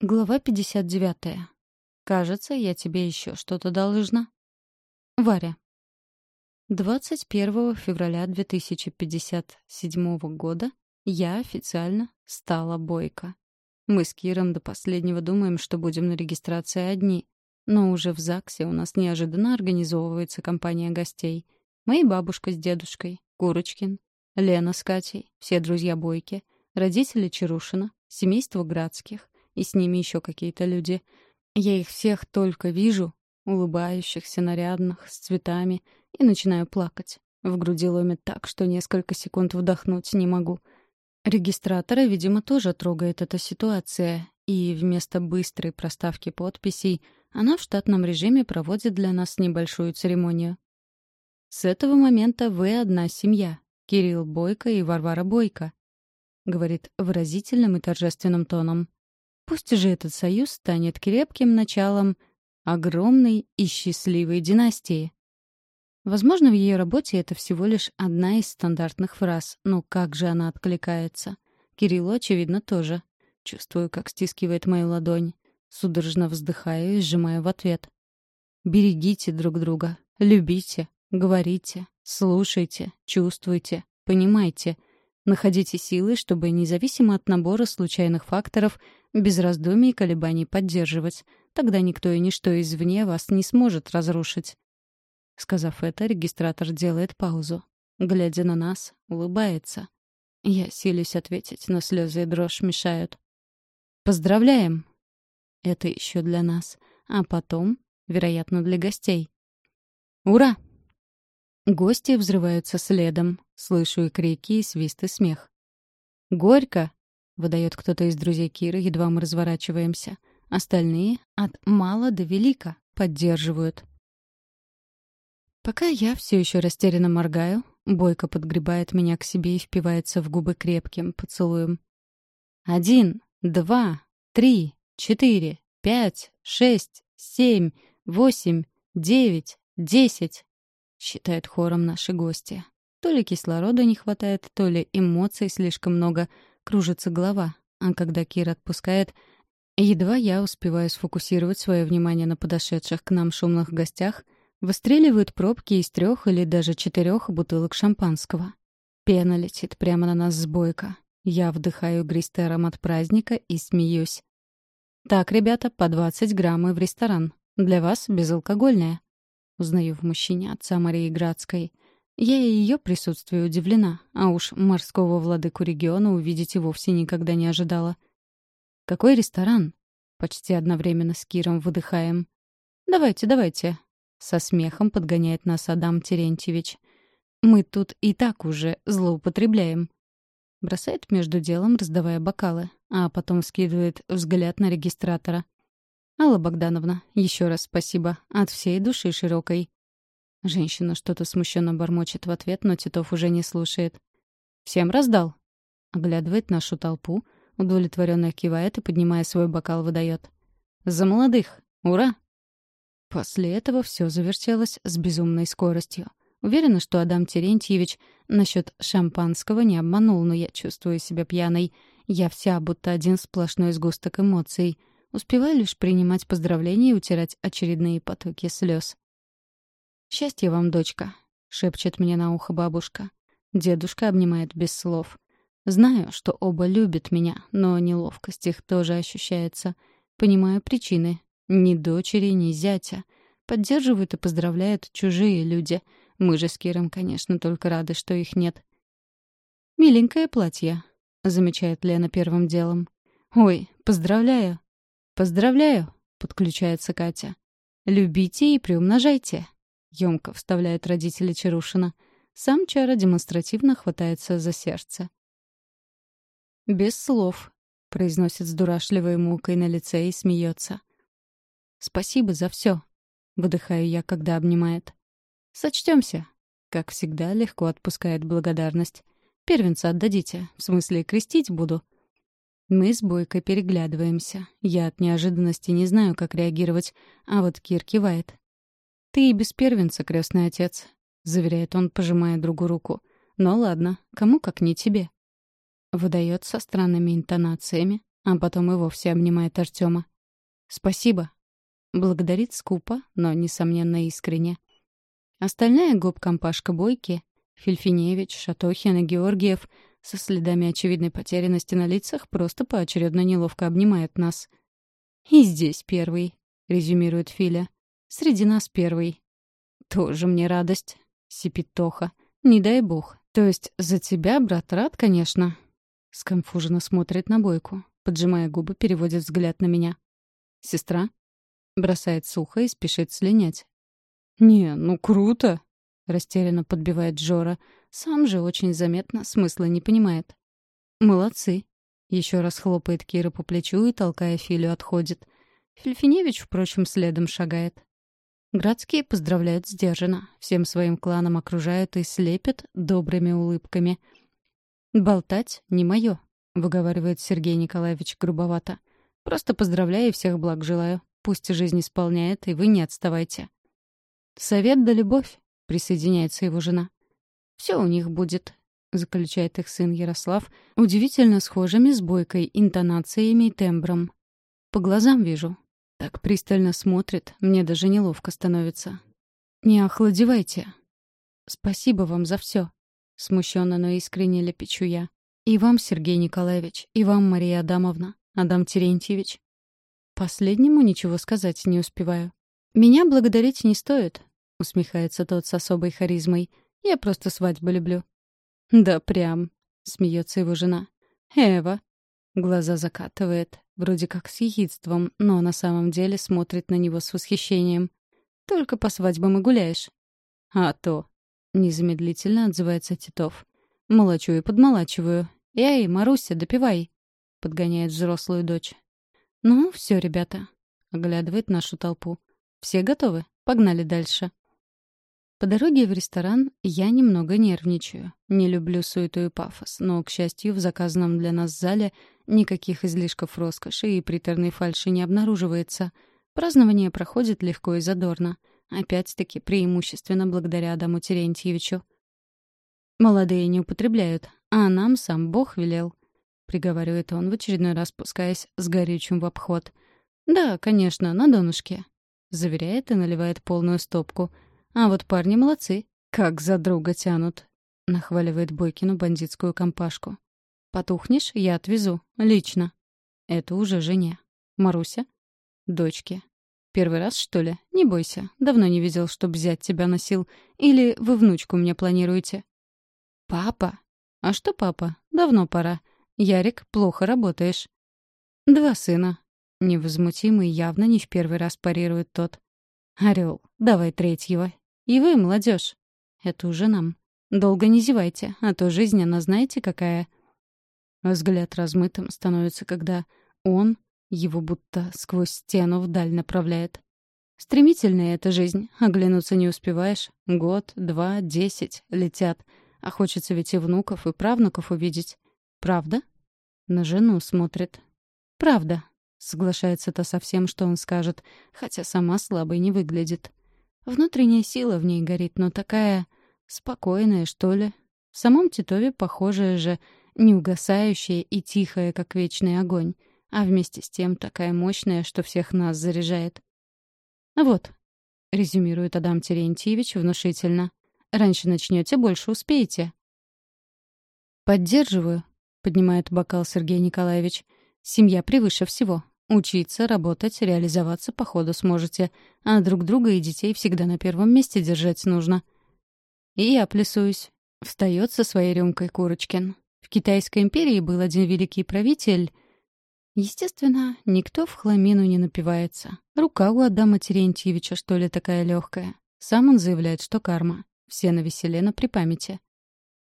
Глава 59. Кажется, я тебе еще что-то должна. Варя. 21 февраля 2057 года я официально стала бойко. Мы с Киром до последнего думаем, что будем на регистрации одни. Но уже в ЗАГСе у нас неожиданно организовывается компания гостей. Мои бабушка с дедушкой, Курочкин, Лена с Катей, все друзья Бойки, родители Чарушина, семейство Градских, и с ними еще какие-то люди. Я их всех только вижу, улыбающихся, нарядных, с цветами, и начинаю плакать. В груди ломит так, что несколько секунд вдохнуть не могу. Регистратора, видимо, тоже трогает эта ситуация, и вместо быстрой проставки подписей она в штатном режиме проводит для нас небольшую церемонию. «С этого момента вы одна семья. Кирилл Бойко и Варвара Бойко», — говорит выразительным и торжественным тоном. Пусть же этот союз станет крепким началом огромной и счастливой династии. Возможно, в ее работе это всего лишь одна из стандартных фраз, но как же она откликается? Кириллу, очевидно, тоже. Чувствую, как стискивает мою ладонь. Судорожно вздыхаю и сжимаю в ответ. Берегите друг друга, любите, говорите, слушайте, чувствуйте, понимайте. Находите силы, чтобы независимо от набора случайных факторов без раздумий и колебаний поддерживать. Тогда никто и ничто извне вас не сможет разрушить. Сказав это, регистратор делает паузу. Глядя на нас, улыбается. Я силюсь ответить, но слезы и дрожь мешают. «Поздравляем!» Это еще для нас. А потом, вероятно, для гостей. «Ура!» Гости взрываются следом. Слышу и крики, и свист, и смех. «Горько!» — выдает кто-то из друзей Киры, едва мы разворачиваемся. Остальные от мала до велика поддерживают. Пока я все еще растерянно моргаю, Бойко подгребает меня к себе и впивается в губы крепким поцелуем. «Один, два, три, четыре, пять, шесть, семь, восемь, девять, десять», — считают хором наши гости. То ли кислорода не хватает, то ли эмоций слишком много — кружится голова, а когда Кир отпускает, едва я успеваю сфокусировать свое внимание на подошедших к нам шумных гостях, выстреливают пробки из трех или даже четырех бутылок шампанского. Пена летит прямо на нас с бойка. Я вдыхаю игристый аромат праздника и смеюсь. «Так, ребята, по 20 грамм в ресторан. Для вас безалкогольное». Узнаю в мужчине отца Марии Градской — я и ее присутствию удивлена, а уж морского владыку региона увидеть и вовсе никогда не ожидала. «Какой ресторан?» Почти одновременно с Киром выдыхаем. «Давайте, давайте», — со смехом подгоняет нас Адам Терентьевич. «Мы тут и так уже злоупотребляем». Бросает между делом, раздавая бокалы, а потом скидывает взгляд на регистратора. «Алла Богдановна, еще раз спасибо. От всей души широкой. Женщина что-то смущенно бормочет в ответ, но Титов уже не слушает. «Всем раздал?» Оглядывает нашу толпу, удовлетворенно кивает и, поднимая свой бокал, выдает. «За молодых! Ура!» После этого все завертелось с безумной скоростью. Уверена, что Адам Терентьевич насчет шампанского не обманул, но я чувствую себя пьяной. Я вся будто один сплошной сгусток эмоций. Успеваю лишь принимать поздравления и утирать очередные потоки слез. «Счастья вам, дочка», — шепчет мне на ухо бабушка. Дедушка обнимает без слов. Знаю, что оба любят меня, но неловкость их тоже ощущается. Понимаю причины. Ни дочери, ни зятя. Поддерживают и поздравляют чужие люди. Мы же с Киром, конечно, только рады, что их нет. «Миленькое платье», — замечает Лена первым делом. «Ой, поздравляю». «Поздравляю», — подключается Катя. «Любите и приумножайте», Ёмко вставляют родители Чарушина. Сам Чара демонстративно хватается за сердце. «Без слов», — произносит с дурашливой мукой на лице и смеется. «Спасибо за все», — выдыхаю я, когда обнимает. «Сочтемся», — как всегда легко отпускает благодарность. «Первенца отдадите, в смысле крестить буду». Мы с Бойкой переглядываемся. Я от неожиданности не знаю, как реагировать, а вот Кир кивает. «Ты и без первенца, крестный отец», — заверяет он, пожимая другу руку. «Но ладно, кому как не тебе». Выдает со странными интонациями, а потом и вовсе обнимает Артема. «Спасибо». Благодарит скупо, но, несомненно, искренне. Остальная гоп-компашка Бойки — Фельфиневич, Шатохин и Георгиев — со следами очевидной потерянности на лицах просто поочередно неловко обнимает нас. «И здесь первый», — резюмирует Филя. «Среди нас первый». «Тоже мне радость», — сипит Тоха. «Не дай бог. То есть за тебя, брат, рад, конечно». Сконфуженно смотрит на Бойку. Поджимая губы, переводит взгляд на меня. «Сестра?» Бросает сухо и спешит слинять. «Не, ну круто!» — растерянно подбивает Джора. Сам же очень заметно смысла не понимает. «Молодцы!» — еще раз хлопает Кира по плечу и, толкая Филю, отходит. Фельфиневич, впрочем, следом шагает. Градские поздравляют сдержанно, всем своим кланом окружают и слепят добрыми улыбками. «Болтать не мое», — выговаривает Сергей Николаевич грубовато. «Просто поздравляю и всех благ желаю. Пусть жизнь исполняет, и вы не отставайте». «Совет да любовь», — присоединяется его жена. «Все у них будет», — заключает их сын Ярослав, удивительно схожими с бойкой интонациями и тембром. «По глазам вижу, так пристально смотрит, мне даже неловко становится. «Не охладевайте». «Спасибо вам за все», — смущенно, но искренне лепечу я. «И вам, Сергей Николаевич, и вам, Мария Адамовна, Адам Терентьевич». Последнему ничего сказать не успеваю. «Меня благодарить не стоит», — усмехается тот с особой харизмой. «Я просто свадьбу люблю». «Да прям», — смеется его жена. «Эва». Глаза закатывает. Вроде как с ехидством, но на самом деле смотрит на него с восхищением. «Только по свадьбам и гуляешь». «А то», — незамедлительно отзывается Титов. «Молочу и подмолачиваю. Эй, Маруся, допивай», — подгоняет взрослую дочь. «Ну, все, ребята», — оглядывает нашу толпу. «Все готовы? Погнали дальше». По дороге в ресторан я немного нервничаю. Не люблю суету и пафос, но, к счастью, в заказанном для нас зале никаких излишков роскоши и приторной фальши не обнаруживается. Празднование проходит легко и задорно. Опять-таки, преимущественно благодаря Адаму Терентьевичу. «Молодые не употребляют, а нам сам Бог велел», — приговаривает он, в очередной раз спускаясь с горючим в обход. «Да, конечно, на донышке», — заверяет и наливает полную стопку — а вот парни молодцы. Как за друга тянут. Нахваливает Бойкину бандитскую компашку. Потухнешь, я отвезу. Лично. Это уже жене. Маруся? Дочке. Первый раз, что ли? Не бойся. Давно не видел, чтоб взять тебя носил. Или вы внучку мне планируете? Папа? А что папа? Давно пора. Ярик, плохо работаешь. Два сына. Невозмутимый явно не в первый раз парирует тот. Орел, давай третьего. И вы, молодежь. Это уже нам. Долго не зевайте, а то жизнь, она знаете какая. Взгляд размытым становится, когда он его будто сквозь стену вдаль направляет. Стремительная эта жизнь, оглянуться не успеваешь. Год, два, десять летят. А хочется ведь и внуков, и правнуков увидеть. Правда? На жену смотрит. Правда. Соглашается то со всем, что он скажет, хотя сама слабой не выглядит. Внутренняя сила в ней горит, но такая спокойная, что ли. В самом Титове похожая же, неугасающая и тихая, как вечный огонь, а вместе с тем такая мощная, что всех нас заряжает. «Вот», — резюмирует Адам Терентьевич внушительно, — «раньше начнете, больше успеете». «Поддерживаю», — поднимает бокал Сергей Николаевич. «Семья превыше всего. Учиться, работать, реализоваться по ходу сможете, а друг друга и детей всегда на первом месте держать нужно. И я плюсуюсь. Встает со своей рюмкой Курочкин. В Китайской империи был один великий правитель. Естественно, никто в хламину не напивается. Рука у Адама Терентьевича, что ли, такая легкая. Сам он заявляет, что карма. Все на веселе, но при памяти.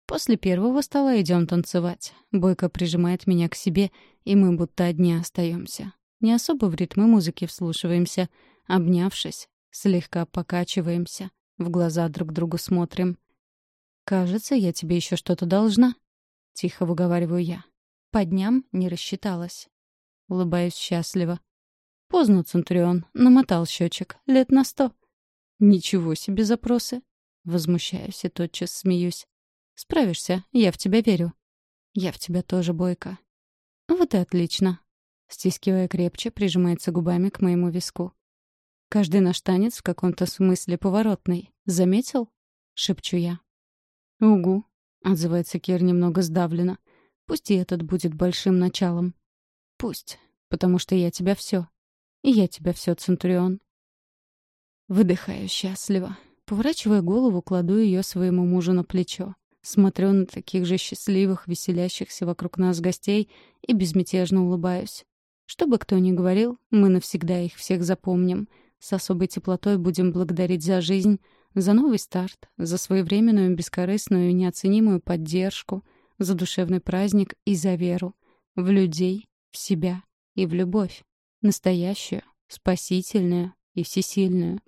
После первого стола идем танцевать. Бойко прижимает меня к себе, и мы будто одни остаемся. Не особо в ритмы музыки вслушиваемся. Обнявшись, слегка покачиваемся. В глаза друг другу смотрим. «Кажется, я тебе еще что-то должна», — тихо выговариваю я. По дням не рассчиталась. Улыбаюсь счастливо. Поздно, Центурион, намотал счетчик. Лет на сто. Ничего себе запросы. Возмущаюсь и тотчас смеюсь. Справишься, я в тебя верю. Я в тебя тоже, Бойко. Вот и отлично. Стискивая крепче, прижимается губами к моему виску. «Каждый наш танец в каком-то смысле поворотный. Заметил?» — шепчу я. «Угу», — отзывается Кир немного сдавленно. «Пусть и этот будет большим началом». «Пусть, потому что я тебя все. И я тебя все, Центурион». Выдыхаю счастливо. Поворачивая голову, кладу ее своему мужу на плечо. Смотрю на таких же счастливых, веселящихся вокруг нас гостей и безмятежно улыбаюсь. Что бы кто ни говорил, мы навсегда их всех запомним. С особой теплотой будем благодарить за жизнь, за новый старт, за своевременную, бескорыстную и неоценимую поддержку, за душевный праздник и за веру. В людей, в себя и в любовь. Настоящую, спасительную и всесильную.